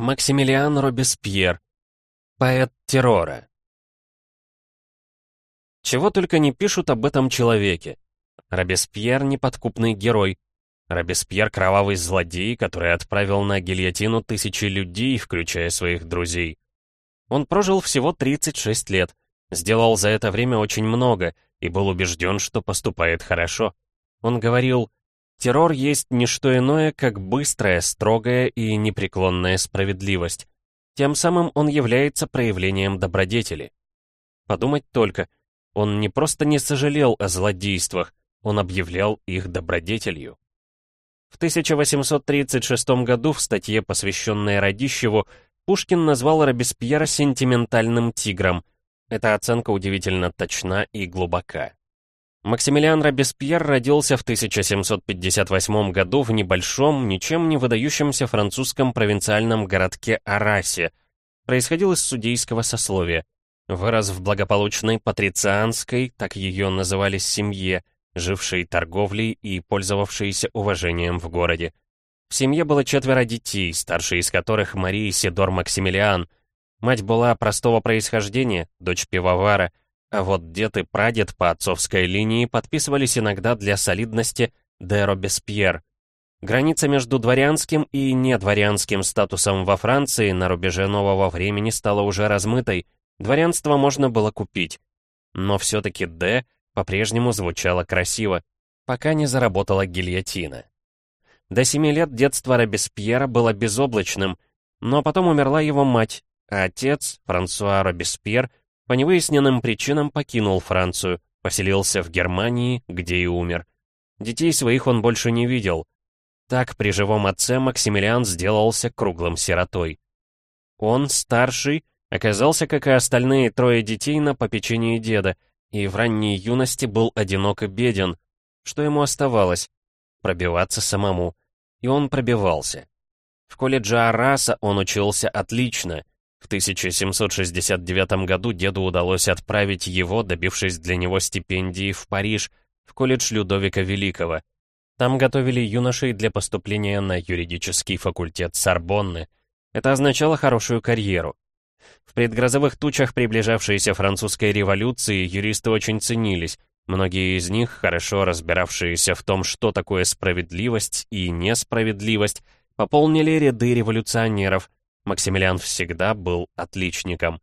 Максимилиан Робеспьер. Поэт террора. Чего только не пишут об этом человеке. Робеспьер — неподкупный герой. Робеспьер — кровавый злодей, который отправил на гильотину тысячи людей, включая своих друзей. Он прожил всего 36 лет, сделал за это время очень много и был убежден, что поступает хорошо. Он говорил, Террор есть не что иное, как быстрая, строгая и непреклонная справедливость. Тем самым он является проявлением добродетели. Подумать только, он не просто не сожалел о злодействах, он объявлял их добродетелью. В 1836 году в статье, посвященной Радищеву, Пушкин назвал Робеспьера сентиментальным тигром. Эта оценка удивительно точна и глубока. Максимилиан Робеспьер родился в 1758 году в небольшом, ничем не выдающемся французском провинциальном городке Арасе. Происходил из судейского сословия. Вырос в благополучной патрицианской, так ее называли, семье, жившей торговлей и пользовавшейся уважением в городе. В семье было четверо детей, старший из которых Мария Сидор Максимилиан. Мать была простого происхождения, дочь пивовара — а вот дед и прадед по отцовской линии подписывались иногда для солидности «де Робеспьер». Граница между дворянским и недворянским статусом во Франции на рубеже нового времени стала уже размытой, дворянство можно было купить. Но все-таки «де» по-прежнему звучало красиво, пока не заработала гильотина. До семи лет детство Робеспьера было безоблачным, но потом умерла его мать, а отец, Франсуа Робеспьер, по невыясненным причинам покинул Францию, поселился в Германии, где и умер. Детей своих он больше не видел. Так при живом отце Максимилиан сделался круглым сиротой. Он, старший, оказался, как и остальные трое детей, на попечении деда, и в ранней юности был одинок и беден. Что ему оставалось? Пробиваться самому. И он пробивался. В колледже Араса он учился отлично — в 1769 году деду удалось отправить его, добившись для него стипендии, в Париж, в колледж Людовика Великого. Там готовили юношей для поступления на юридический факультет Сорбонны. Это означало хорошую карьеру. В предгрозовых тучах приближавшейся французской революции юристы очень ценились, многие из них, хорошо разбиравшиеся в том, что такое справедливость и несправедливость, пополнили ряды революционеров, Максимилиан всегда был отличником.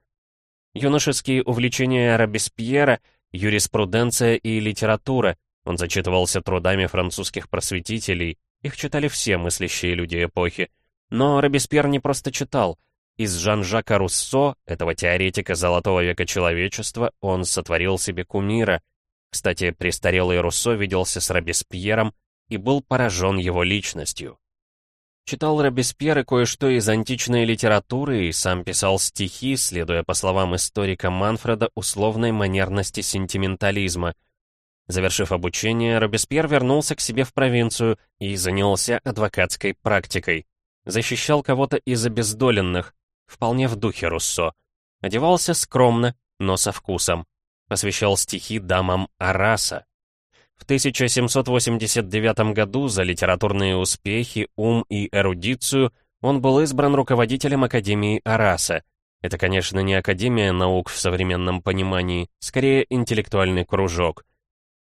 Юношеские увлечения Робеспьера, юриспруденция и литература, он зачитывался трудами французских просветителей, их читали все мыслящие люди эпохи. Но Робеспьер не просто читал. Из Жан-Жака Руссо, этого теоретика золотого века человечества, он сотворил себе кумира. Кстати, престарелый Руссо виделся с Робеспьером и был поражен его личностью. Читал Робеспьер и кое-что из античной литературы и сам писал стихи, следуя по словам историка Манфреда условной манерности сентиментализма. Завершив обучение, Робеспьер вернулся к себе в провинцию и занялся адвокатской практикой. Защищал кого-то из обездоленных, вполне в духе Руссо. Одевался скромно, но со вкусом. Посвящал стихи дамам Араса, в 1789 году за литературные успехи, ум и эрудицию он был избран руководителем Академии Араса. Это, конечно, не Академия наук в современном понимании, скорее интеллектуальный кружок.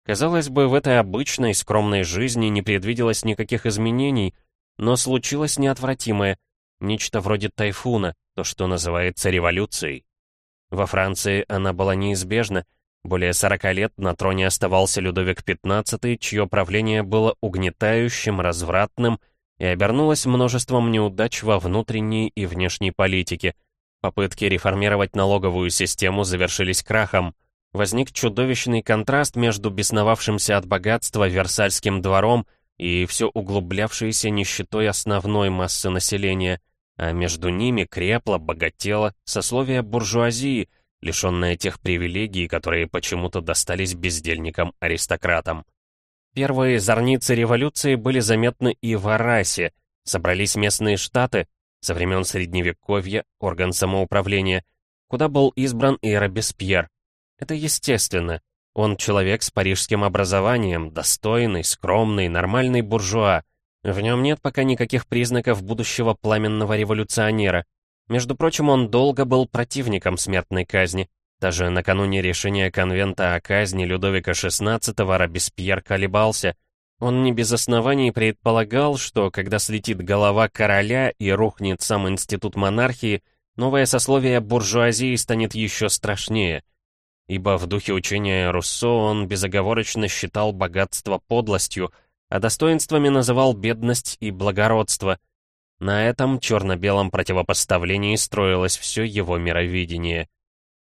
Казалось бы, в этой обычной, скромной жизни не предвиделось никаких изменений, но случилось неотвратимое, нечто вроде тайфуна, то, что называется революцией. Во Франции она была неизбежна, более 40 лет на троне оставался Людовик XV, чье правление было угнетающим, развратным и обернулось множеством неудач во внутренней и внешней политике. Попытки реформировать налоговую систему завершились крахом. Возник чудовищный контраст между бесновавшимся от богатства Версальским двором и все углублявшейся нищетой основной массы населения, а между ними крепло, богатело сословие буржуазии, лишенная тех привилегий, которые почему-то достались бездельникам-аристократам. Первые зорницы революции были заметны и в Арасе, собрались местные штаты, со времен Средневековья, орган самоуправления, куда был избран и Робеспьер. Это естественно. Он человек с парижским образованием, достойный, скромный, нормальный буржуа. В нем нет пока никаких признаков будущего пламенного революционера. Между прочим, он долго был противником смертной казни. Даже накануне решения конвента о казни Людовика XVI Робеспьер колебался. Он не без оснований предполагал, что когда слетит голова короля и рухнет сам институт монархии, новое сословие буржуазии станет еще страшнее. Ибо в духе учения Руссо он безоговорочно считал богатство подлостью, а достоинствами называл бедность и благородство. На этом черно-белом противопоставлении строилось все его мировидение.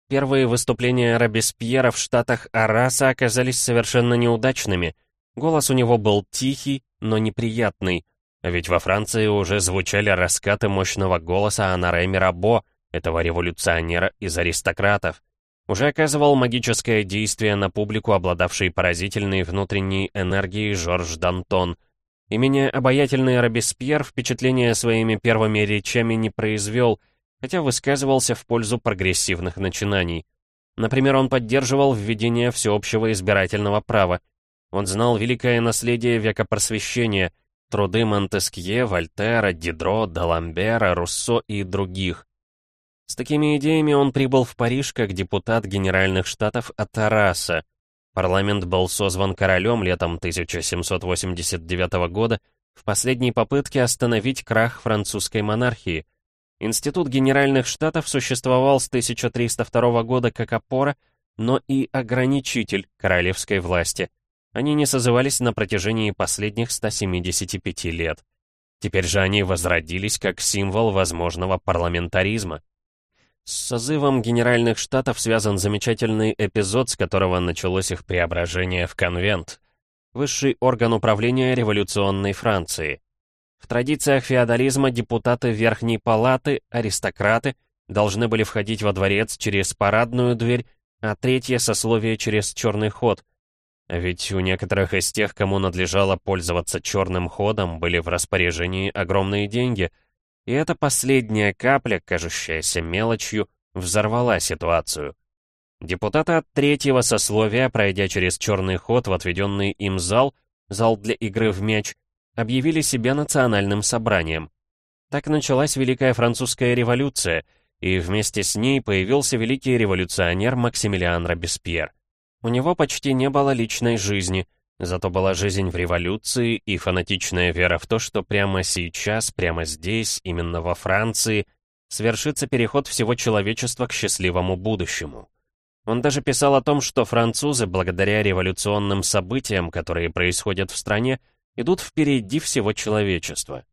Первые выступления Робеспьера в штатах Араса оказались совершенно неудачными. Голос у него был тихий, но неприятный. Ведь во Франции уже звучали раскаты мощного голоса Анаре Мирабо, этого революционера из аристократов. Уже оказывал магическое действие на публику, обладавшей поразительной внутренней энергией Жорж Д'Антон. И менее обаятельный Робеспьер впечатления своими первыми речами не произвел, хотя высказывался в пользу прогрессивных начинаний. Например, он поддерживал введение всеобщего избирательного права. Он знал великое наследие века просвещения, труды Монтескье, Вольтера, Дидро, Даламбера, Руссо и других. С такими идеями он прибыл в Париж как депутат Генеральных Штатов от Араса. Парламент был созван королем летом 1789 года в последней попытке остановить крах французской монархии – Институт Генеральных Штатов существовал с 1302 года как опора, но и ограничитель королевской власти. Они не созывались на протяжении последних 175 лет. Теперь же они возродились как символ возможного парламентаризма. С созывом Генеральных Штатов связан замечательный эпизод, с которого началось их преображение в конвент. Высший орган управления революционной Франции. В традициях феодализма депутаты Верхней Палаты, аристократы, должны были входить во дворец через парадную дверь, а третье сословие через черный ход. Ведь у некоторых из тех, кому надлежало пользоваться черным ходом, были в распоряжении огромные деньги, и эта последняя капля, кажущаяся мелочью, взорвала ситуацию. Депутаты от третьего сословия, пройдя через черный ход в отведенный им зал, зал для игры в мяч, объявили себя национальным собранием. Так началась Великая Французская революция, и вместе с ней появился великий революционер Максимилиан Робеспьер. У него почти не было личной жизни, зато была жизнь в революции и фанатичная вера в то, что прямо сейчас, прямо здесь, именно во Франции, свершится переход всего человечества к счастливому будущему. Он даже писал о том, что французы, благодаря революционным событиям, которые происходят в стране, идут впереди всего человечества.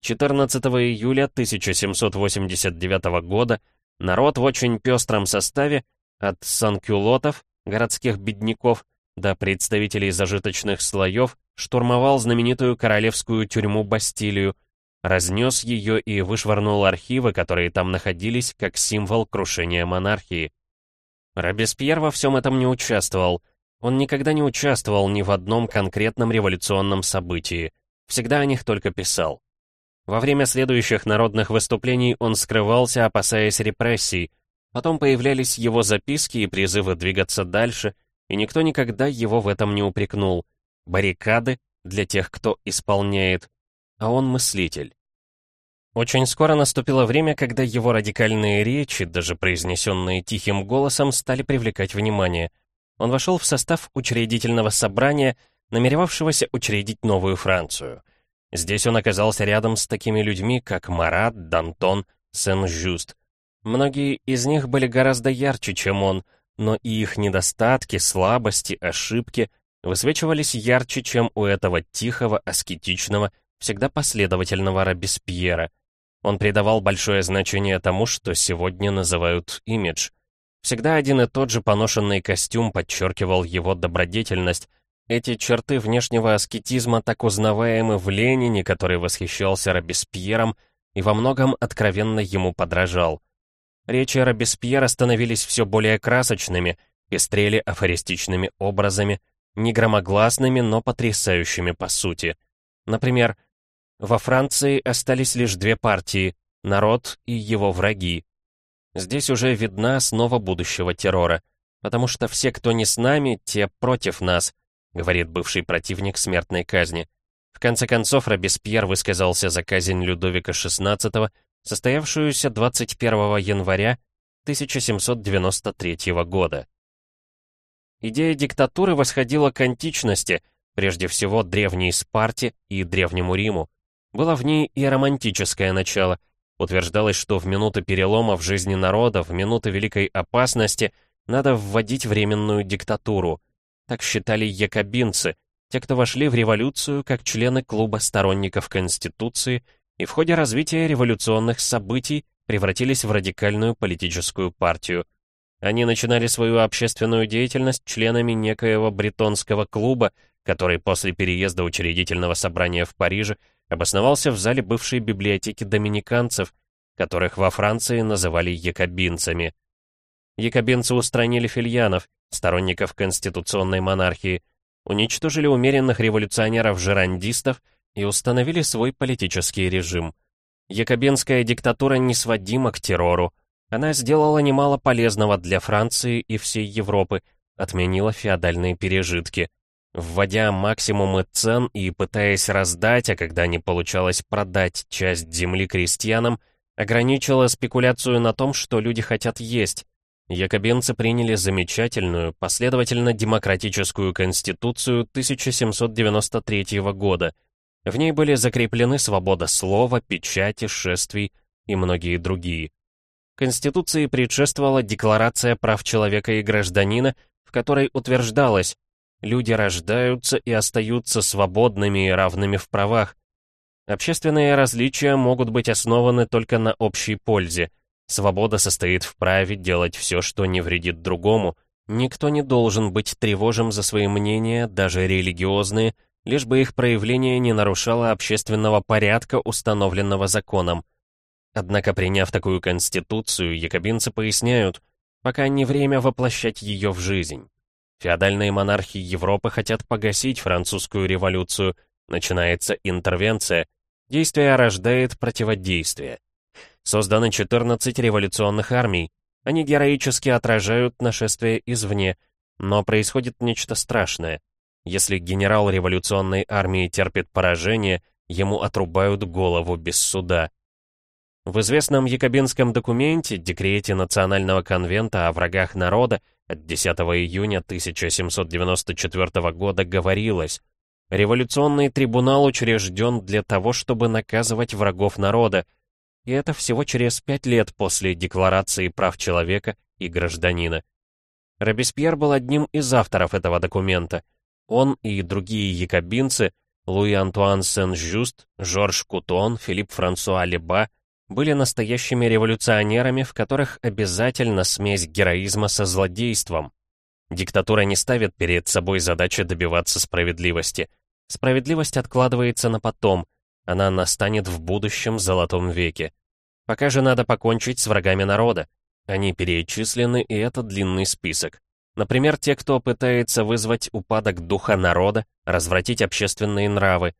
14 июля 1789 года народ в очень пестром составе, от санкюлотов, городских бедняков, до представителей зажиточных слоев, штурмовал знаменитую королевскую тюрьму Бастилию, разнес ее и вышвырнул архивы, которые там находились, как символ крушения монархии. Робеспьер во всем этом не участвовал — он никогда не участвовал ни в одном конкретном революционном событии, всегда о них только писал. Во время следующих народных выступлений он скрывался, опасаясь репрессий, потом появлялись его записки и призывы двигаться дальше, и никто никогда его в этом не упрекнул. Баррикады для тех, кто исполняет, а он мыслитель. Очень скоро наступило время, когда его радикальные речи, даже произнесенные тихим голосом, стали привлекать внимание — он вошел в состав учредительного собрания, намеревавшегося учредить новую Францию. Здесь он оказался рядом с такими людьми, как Марат, Д'Антон, Сен-Жюст. Многие из них были гораздо ярче, чем он, но и их недостатки, слабости, ошибки высвечивались ярче, чем у этого тихого, аскетичного, всегда последовательного Робеспьера. Он придавал большое значение тому, что сегодня называют имидж — Всегда один и тот же поношенный костюм подчеркивал его добродетельность. Эти черты внешнего аскетизма так узнаваемы в Ленине, который восхищался Робеспьером и во многом откровенно ему подражал. Речи Робеспьера становились все более красочными, пестрели афористичными образами, не громогласными, но потрясающими по сути. Например, во Франции остались лишь две партии — народ и его враги, Здесь уже видна основа будущего террора. Потому что все, кто не с нами, те против нас, говорит бывший противник смертной казни. В конце концов, Робеспьер высказался за казнь Людовика XVI, состоявшуюся 21 января 1793 года. Идея диктатуры восходила к античности, прежде всего древней Спарте и древнему Риму. Было в ней и романтическое начало. Утверждалось, что в минуты перелома в жизни народа, в минуты великой опасности, надо вводить временную диктатуру. Так считали якобинцы, те, кто вошли в революцию как члены клуба сторонников Конституции и в ходе развития революционных событий превратились в радикальную политическую партию. Они начинали свою общественную деятельность членами некоего бретонского клуба, который после переезда учредительного собрания в Париже обосновался в зале бывшей библиотеки доминиканцев, которых во Франции называли якобинцами. Якобинцы устранили фильянов, сторонников конституционной монархии, уничтожили умеренных революционеров-жерандистов и установили свой политический режим. Якобинская диктатура не сводима к террору, она сделала немало полезного для Франции и всей Европы, отменила феодальные пережитки. Вводя максимумы цен и пытаясь раздать, а когда не получалось продать часть земли крестьянам, ограничила спекуляцию на том, что люди хотят есть. Якобинцы приняли замечательную, последовательно демократическую конституцию 1793 года. В ней были закреплены свобода слова, печати, шествий и многие другие. Конституции предшествовала Декларация прав человека и гражданина, в которой утверждалось «люди рождаются и остаются свободными и равными в правах». Общественные различия могут быть основаны только на общей пользе. Свобода состоит в праве делать все, что не вредит другому. Никто не должен быть тревожим за свои мнения, даже религиозные, лишь бы их проявление не нарушало общественного порядка, установленного законом. Однако, приняв такую конституцию, якобинцы поясняют, пока не время воплощать ее в жизнь. Феодальные монархии Европы хотят погасить французскую революцию, начинается интервенция, действие рождает противодействие. Созданы 14 революционных армий, они героически отражают нашествие извне, но происходит нечто страшное. Если генерал революционной армии терпит поражение, ему отрубают голову без суда. В известном якобинском документе, декрете Национального конвента о врагах народа от 10 июня 1794 года говорилось, революционный трибунал учрежден для того, чтобы наказывать врагов народа, и это всего через пять лет после Декларации прав человека и гражданина. Робеспьер был одним из авторов этого документа. Он и другие якобинцы, Луи Антуан Сен-Жюст, Жорж Кутон, Филипп Франсуа Леба, были настоящими революционерами, в которых обязательно смесь героизма со злодейством. Диктатура не ставит перед собой задачи добиваться справедливости. Справедливость откладывается на потом, она настанет в будущем золотом веке. Пока же надо покончить с врагами народа. Они перечислены, и это длинный список. Например, те, кто пытается вызвать упадок духа народа, развратить общественные нравы.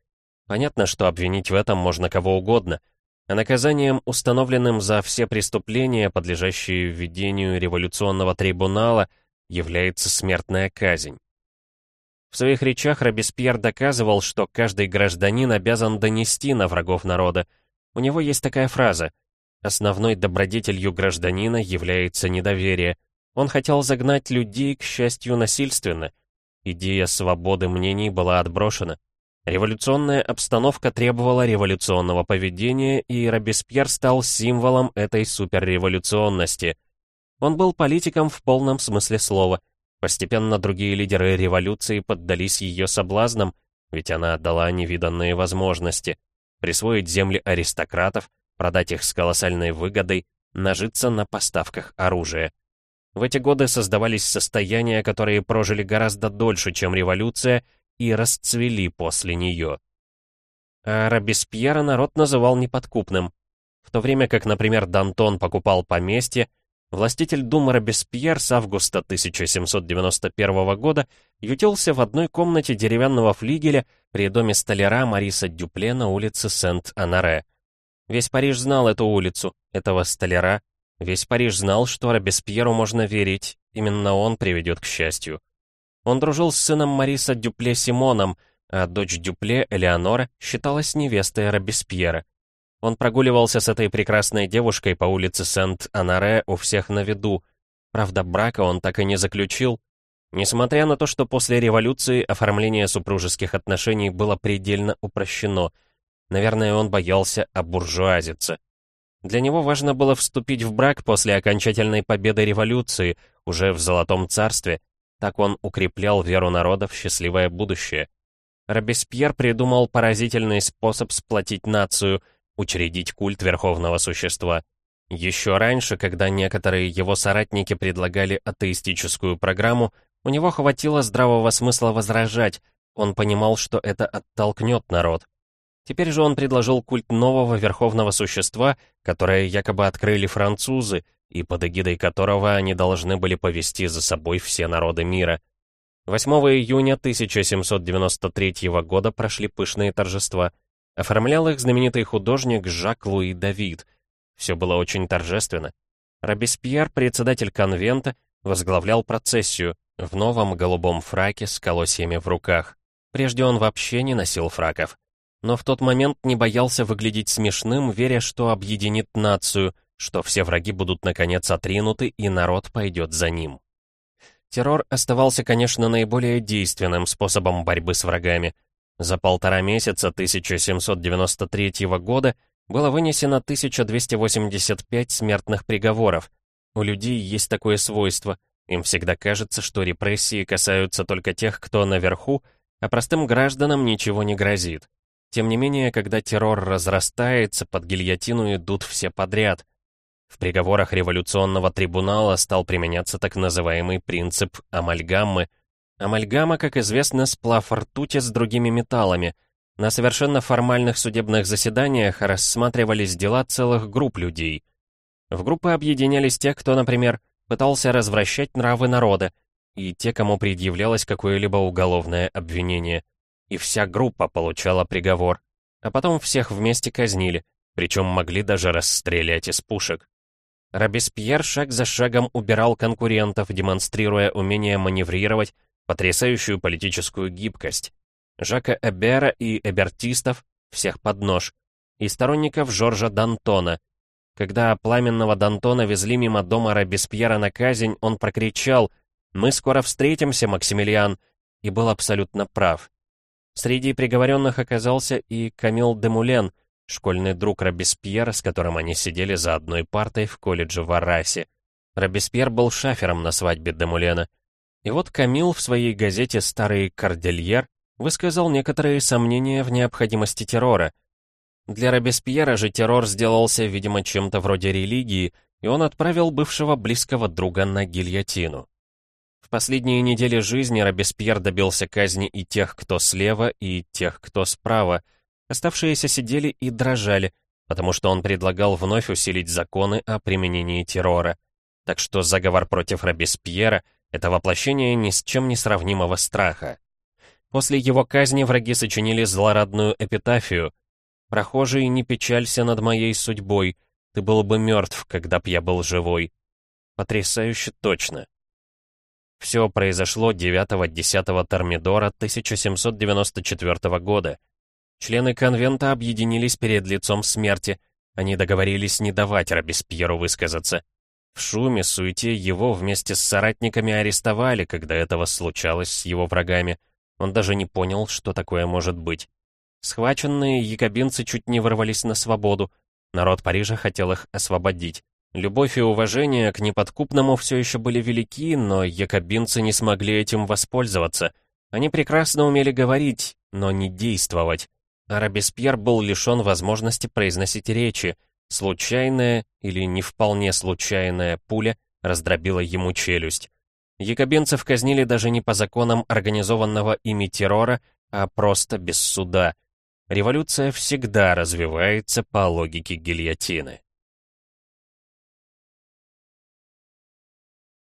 Понятно, что обвинить в этом можно кого угодно — а наказанием, установленным за все преступления, подлежащие введению революционного трибунала, является смертная казнь. В своих речах Робеспьер доказывал, что каждый гражданин обязан донести на врагов народа. У него есть такая фраза «Основной добродетелью гражданина является недоверие». Он хотел загнать людей, к счастью, насильственно. Идея свободы мнений была отброшена. Революционная обстановка требовала революционного поведения, и Робеспьер стал символом этой суперреволюционности. Он был политиком в полном смысле слова. Постепенно другие лидеры революции поддались ее соблазнам, ведь она отдала невиданные возможности. Присвоить земли аристократов, продать их с колоссальной выгодой, нажиться на поставках оружия. В эти годы создавались состояния, которые прожили гораздо дольше, чем революция, и расцвели после нее. А Робеспьера народ называл неподкупным. В то время как, например, Дантон покупал поместье, властитель Думы Робеспьер с августа 1791 года ютился в одной комнате деревянного флигеля при доме столяра Мариса Дюпле на улице Сент-Анаре. Весь Париж знал эту улицу, этого столяра. Весь Париж знал, что Робеспьеру можно верить, именно он приведет к счастью. Он дружил с сыном Мариса Дюпле Симоном, а дочь Дюпле, Элеонора, считалась невестой Робеспьера. Он прогуливался с этой прекрасной девушкой по улице Сент-Анаре у всех на виду. Правда, брака он так и не заключил. Несмотря на то, что после революции оформление супружеских отношений было предельно упрощено. Наверное, он боялся обуржуазиться. Для него важно было вступить в брак после окончательной победы революции, уже в Золотом Царстве. Так он укреплял веру народа в счастливое будущее. Робеспьер придумал поразительный способ сплотить нацию, учредить культ верховного существа. Еще раньше, когда некоторые его соратники предлагали атеистическую программу, у него хватило здравого смысла возражать, он понимал, что это оттолкнет народ. Теперь же он предложил культ нового верховного существа, которое якобы открыли французы, и под эгидой которого они должны были повести за собой все народы мира — 8 июня 1793 года прошли пышные торжества. Оформлял их знаменитый художник Жак-Луи Давид. Все было очень торжественно. Робеспьер, председатель конвента, возглавлял процессию в новом голубом фраке с колосьями в руках. Прежде он вообще не носил фраков. Но в тот момент не боялся выглядеть смешным, веря, что объединит нацию, что все враги будут наконец отринуты и народ пойдет за ним. Террор оставался, конечно, наиболее действенным способом борьбы с врагами. За полтора месяца 1793 года было вынесено 1285 смертных приговоров. У людей есть такое свойство. Им всегда кажется, что репрессии касаются только тех, кто наверху, а простым гражданам ничего не грозит. Тем не менее, когда террор разрастается, под гильотину идут все подряд. В приговорах революционного трибунала стал применяться так называемый принцип амальгаммы. Амальгама, как известно, сплав ртути с другими металлами. На совершенно формальных судебных заседаниях рассматривались дела целых групп людей. В группы объединялись те, кто, например, пытался развращать нравы народа, и те, кому предъявлялось какое-либо уголовное обвинение. И вся группа получала приговор. А потом всех вместе казнили, причем могли даже расстрелять из пушек. Робеспьер шаг за шагом убирал конкурентов, демонстрируя умение маневрировать, потрясающую политическую гибкость. Жака Эбера и эбертистов всех под нож, и сторонников Жоржа Д'Антона. Когда пламенного Д'Антона везли мимо дома Робеспьера на казнь, он прокричал «Мы скоро встретимся, Максимилиан!» и был абсолютно прав. Среди приговоренных оказался и Камил Демулен — школьный друг Робеспьера, с которым они сидели за одной партой в колледже в Аррасе. Робеспьер был шафером на свадьбе Демулена. И вот Камил в своей газете «Старый Кордельер» высказал некоторые сомнения в необходимости террора. Для Робеспьера же террор сделался, видимо, чем-то вроде религии, и он отправил бывшего близкого друга на гильотину. Последние недели жизни Робеспьер добился казни и тех, кто слева, и тех, кто справа — Оставшиеся сидели и дрожали, потому что он предлагал вновь усилить законы о применении террора. Так что заговор против Робеспьера — это воплощение ни с чем не сравнимого страха. После его казни враги сочинили злорадную эпитафию «Прохожий, не печалься над моей судьбой, ты был бы мертв, когда б я был живой». Потрясающе точно. Все произошло 9-10 Термидора 1794 года — Члены конвента объединились перед лицом смерти. Они договорились не давать Робеспьеру высказаться. В шуме, суете его вместе с соратниками арестовали, когда этого случалось с его врагами. Он даже не понял, что такое может быть. Схваченные якобинцы чуть не ворвались на свободу. Народ Парижа хотел их освободить. Любовь и уважение к неподкупному все еще были велики, но якобинцы не смогли этим воспользоваться. Они прекрасно умели говорить, но не действовать а Робеспьер был лишен возможности произносить речи. Случайная или не вполне случайная пуля раздробила ему челюсть. Якобинцев казнили даже не по законам организованного ими террора, а просто без суда. Революция всегда развивается по логике гильотины.